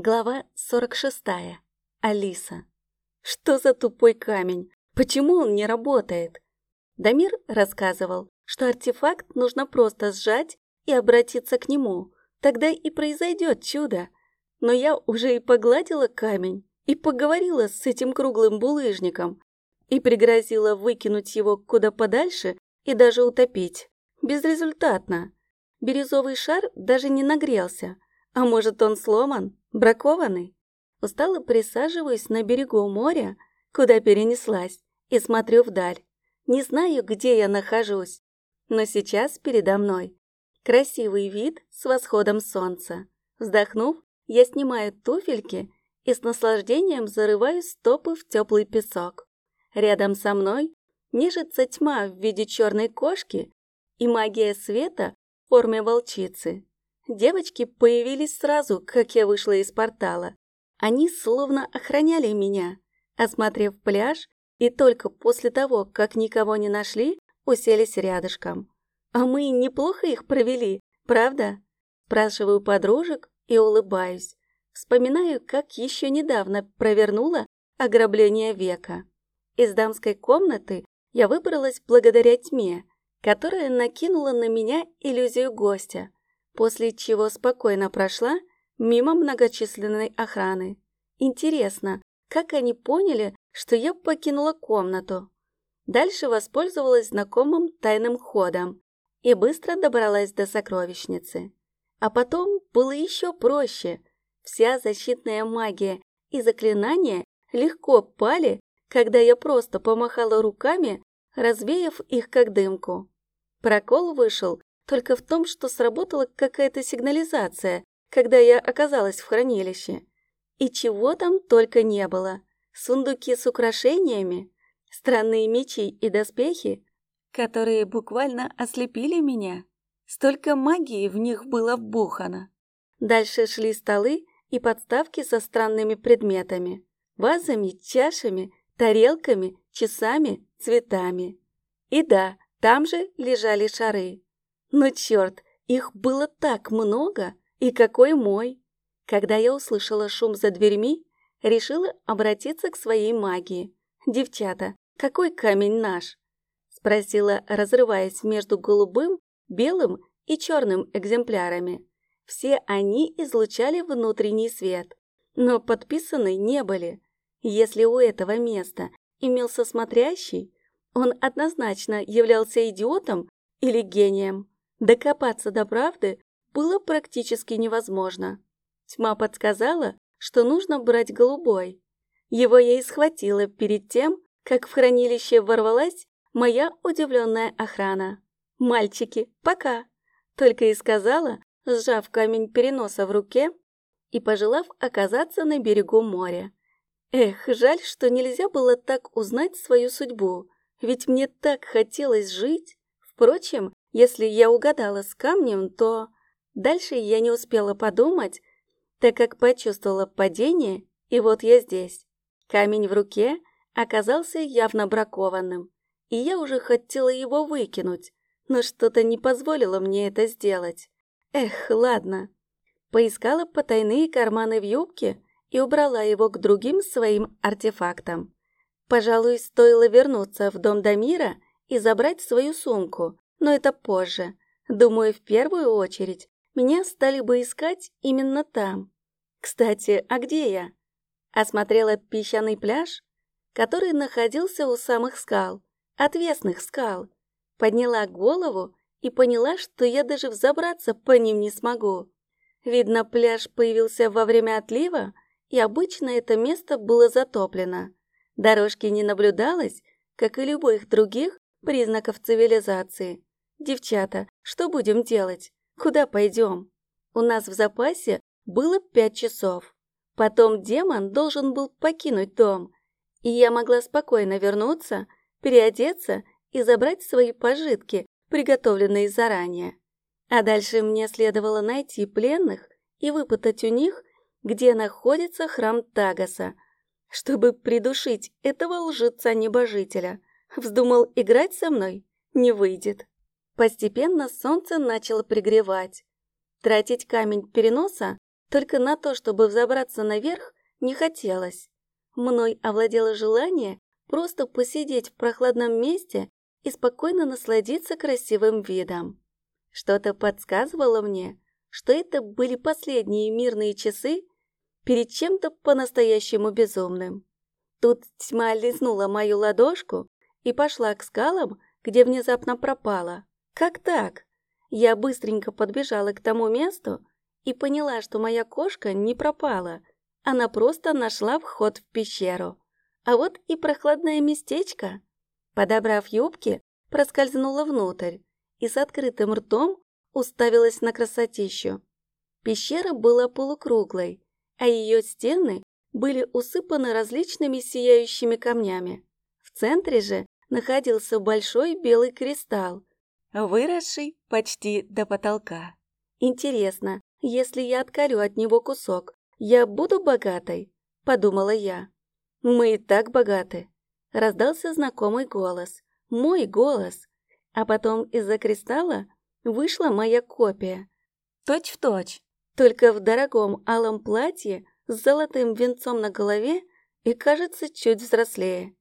Глава 46. Алиса. Что за тупой камень? Почему он не работает? Дамир рассказывал, что артефакт нужно просто сжать и обратиться к нему. Тогда и произойдет чудо. Но я уже и погладила камень, и поговорила с этим круглым булыжником, и пригрозила выкинуть его куда подальше и даже утопить. Безрезультатно. Бирюзовый шар даже не нагрелся. А может, он сломан? Бракованный? Устало присаживаюсь на берегу моря, куда перенеслась, и смотрю вдаль. Не знаю, где я нахожусь, но сейчас передо мной красивый вид с восходом солнца. Вздохнув, я снимаю туфельки и с наслаждением зарываю стопы в теплый песок. Рядом со мной нежится тьма в виде черной кошки и магия света в форме волчицы. Девочки появились сразу, как я вышла из портала. Они словно охраняли меня, осмотрев пляж, и только после того, как никого не нашли, уселись рядышком. А мы неплохо их провели, правда? Спрашиваю подружек и улыбаюсь. Вспоминаю, как еще недавно провернула ограбление века. Из дамской комнаты я выбралась благодаря тьме, которая накинула на меня иллюзию гостя после чего спокойно прошла мимо многочисленной охраны. Интересно, как они поняли, что я покинула комнату? Дальше воспользовалась знакомым тайным ходом и быстро добралась до сокровищницы. А потом было еще проще. Вся защитная магия и заклинания легко пали, когда я просто помахала руками, развеяв их как дымку. Прокол вышел только в том, что сработала какая-то сигнализация, когда я оказалась в хранилище. И чего там только не было. Сундуки с украшениями, странные мечи и доспехи, которые буквально ослепили меня. Столько магии в них было вбухано. Дальше шли столы и подставки со странными предметами. Вазами, чашами, тарелками, часами, цветами. И да, там же лежали шары. Но черт, их было так много, и какой мой! Когда я услышала шум за дверьми, решила обратиться к своей магии. «Девчата, какой камень наш?» Спросила, разрываясь между голубым, белым и черным экземплярами. Все они излучали внутренний свет, но подписаны не были. Если у этого места имелся смотрящий, он однозначно являлся идиотом или гением. Докопаться до правды было практически невозможно. Тьма подсказала, что нужно брать голубой. Его я и схватила перед тем, как в хранилище ворвалась моя удивленная охрана. «Мальчики, пока!» Только и сказала, сжав камень переноса в руке и пожелав оказаться на берегу моря. Эх, жаль, что нельзя было так узнать свою судьбу, ведь мне так хотелось жить. Впрочем, если я угадала с камнем, то... Дальше я не успела подумать, так как почувствовала падение, и вот я здесь. Камень в руке оказался явно бракованным, и я уже хотела его выкинуть, но что-то не позволило мне это сделать. Эх, ладно. Поискала потайные карманы в юбке и убрала его к другим своим артефактам. Пожалуй, стоило вернуться в дом Дамира и забрать свою сумку, но это позже. Думаю, в первую очередь меня стали бы искать именно там. Кстати, а где я? Осмотрела песчаный пляж, который находился у самых скал, отвесных скал. Подняла голову и поняла, что я даже взобраться по ним не смогу. Видно, пляж появился во время отлива, и обычно это место было затоплено. Дорожки не наблюдалось, как и любых других признаков цивилизации. «Девчата, что будем делать? Куда пойдем?» У нас в запасе было пять часов. Потом демон должен был покинуть дом, и я могла спокойно вернуться, переодеться и забрать свои пожитки, приготовленные заранее. А дальше мне следовало найти пленных и выпытать у них, где находится храм Тагаса, чтобы придушить этого лжеца-небожителя. Вздумал играть со мной? Не выйдет. Постепенно солнце начало пригревать. Тратить камень переноса Только на то, чтобы взобраться наверх, не хотелось. Мной овладело желание просто посидеть в прохладном месте и спокойно насладиться красивым видом. Что-то подсказывало мне, что это были последние мирные часы перед чем-то по-настоящему безумным. Тут тьма лизнула мою ладошку и пошла к скалам, где внезапно пропала. Как так? Я быстренько подбежала к тому месту и поняла, что моя кошка не пропала. Она просто нашла вход в пещеру. А вот и прохладное местечко. Подобрав юбки, проскользнула внутрь и с открытым ртом уставилась на красотищу. Пещера была полукруглой, а ее стены были усыпаны различными сияющими камнями. В центре же находился большой белый кристалл, выросший почти до потолка. Интересно, если я отколю от него кусок, я буду богатой? Подумала я. Мы и так богаты. Раздался знакомый голос. Мой голос. А потом из-за кристалла вышла моя копия. Точь в точь, только в дорогом алом платье с золотым венцом на голове и, кажется, чуть взрослее.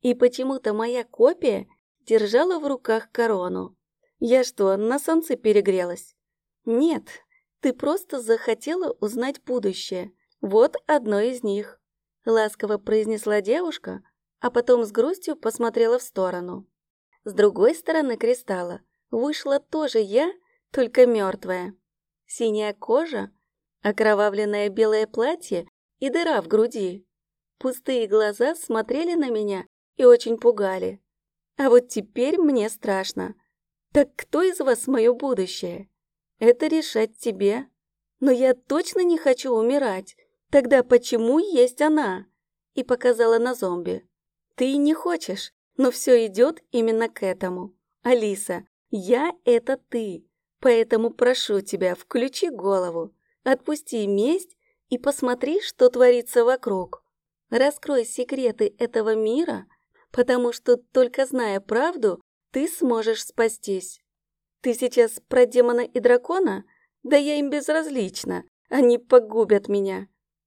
И почему-то моя копия держала в руках корону. Я что, на солнце перегрелась? Нет, ты просто захотела узнать будущее. Вот одно из них. Ласково произнесла девушка, а потом с грустью посмотрела в сторону. С другой стороны кристалла вышла тоже я, только мертвая. Синяя кожа, окровавленное белое платье и дыра в груди. Пустые глаза смотрели на меня и очень пугали. А вот теперь мне страшно. Так кто из вас мое будущее? Это решать тебе. Но я точно не хочу умирать. Тогда почему есть она? И показала на зомби. Ты не хочешь, но все идет именно к этому. Алиса, я — это ты. Поэтому прошу тебя, включи голову, отпусти месть и посмотри, что творится вокруг. Раскрой секреты этого мира потому что, только зная правду, ты сможешь спастись. Ты сейчас про демона и дракона? Да я им безразлична, они погубят меня.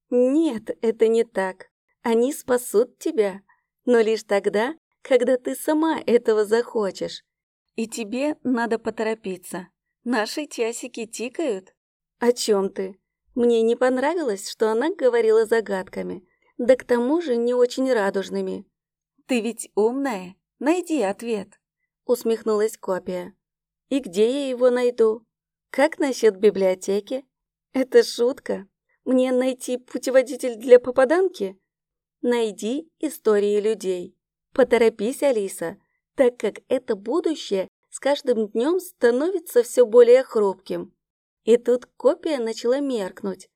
Нет, это не так. Они спасут тебя, но лишь тогда, когда ты сама этого захочешь. И тебе надо поторопиться. Наши часики тикают. О чем ты? Мне не понравилось, что она говорила загадками, да к тому же не очень радужными. «Ты ведь умная, найди ответ», — усмехнулась копия. «И где я его найду? Как насчет библиотеки? Это шутка. Мне найти путеводитель для попаданки? Найди истории людей. Поторопись, Алиса, так как это будущее с каждым днем становится все более хрупким». И тут копия начала меркнуть,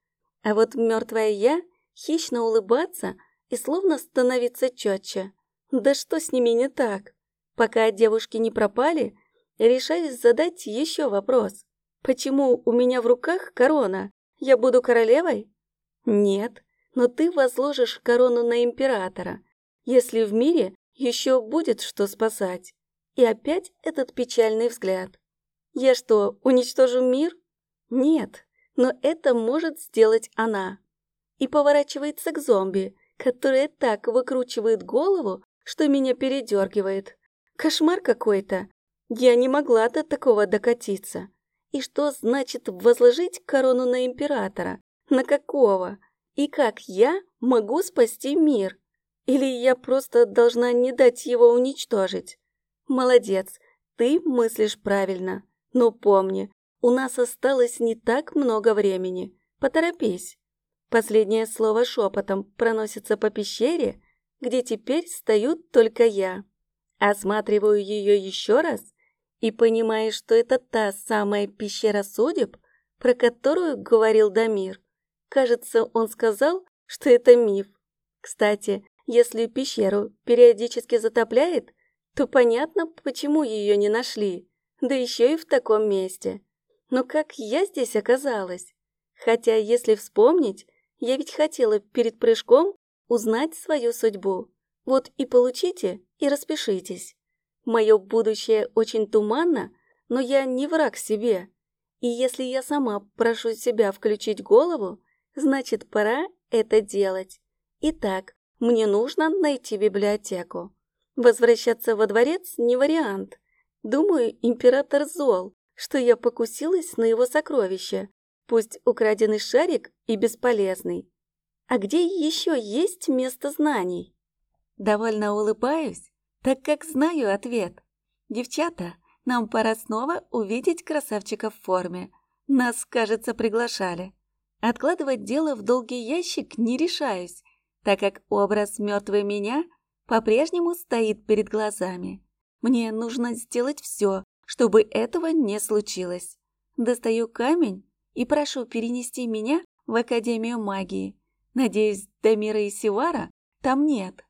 а вот мертвая я хищно улыбаться и словно становиться четче. Да что с ними не так? Пока девушки не пропали, решаюсь задать еще вопрос. Почему у меня в руках корона? Я буду королевой? Нет, но ты возложишь корону на императора, если в мире еще будет что спасать. И опять этот печальный взгляд. Я что, уничтожу мир? Нет, но это может сделать она. И поворачивается к зомби, которая так выкручивает голову, что меня передергивает. Кошмар какой-то. Я не могла до такого докатиться. И что значит возложить корону на императора? На какого? И как я могу спасти мир? Или я просто должна не дать его уничтожить? Молодец, ты мыслишь правильно. Но помни, у нас осталось не так много времени. Поторопись. Последнее слово шепотом проносится по пещере, где теперь стою только я. Осматриваю ее еще раз и понимаю, что это та самая пещера судеб, про которую говорил Дамир. Кажется, он сказал, что это миф. Кстати, если пещеру периодически затопляет, то понятно, почему ее не нашли, да еще и в таком месте. Но как я здесь оказалась? Хотя, если вспомнить, я ведь хотела перед прыжком узнать свою судьбу. Вот и получите, и распишитесь. Мое будущее очень туманно, но я не враг себе. И если я сама прошу себя включить голову, Значит, пора это делать. Итак, мне нужно найти библиотеку. Возвращаться во дворец не вариант. Думаю, император зол, что я покусилась на его сокровище, пусть украденный шарик и бесполезный. А где еще есть место знаний? Довольно улыбаюсь, так как знаю ответ. Девчата, нам пора снова увидеть красавчика в форме. Нас, кажется, приглашали. Откладывать дело в долгий ящик не решаюсь, так как образ мертвой меня по-прежнему стоит перед глазами. Мне нужно сделать все, чтобы этого не случилось. Достаю камень и прошу перенести меня в Академию магии. Надеюсь, Дамира и Сивара там нет.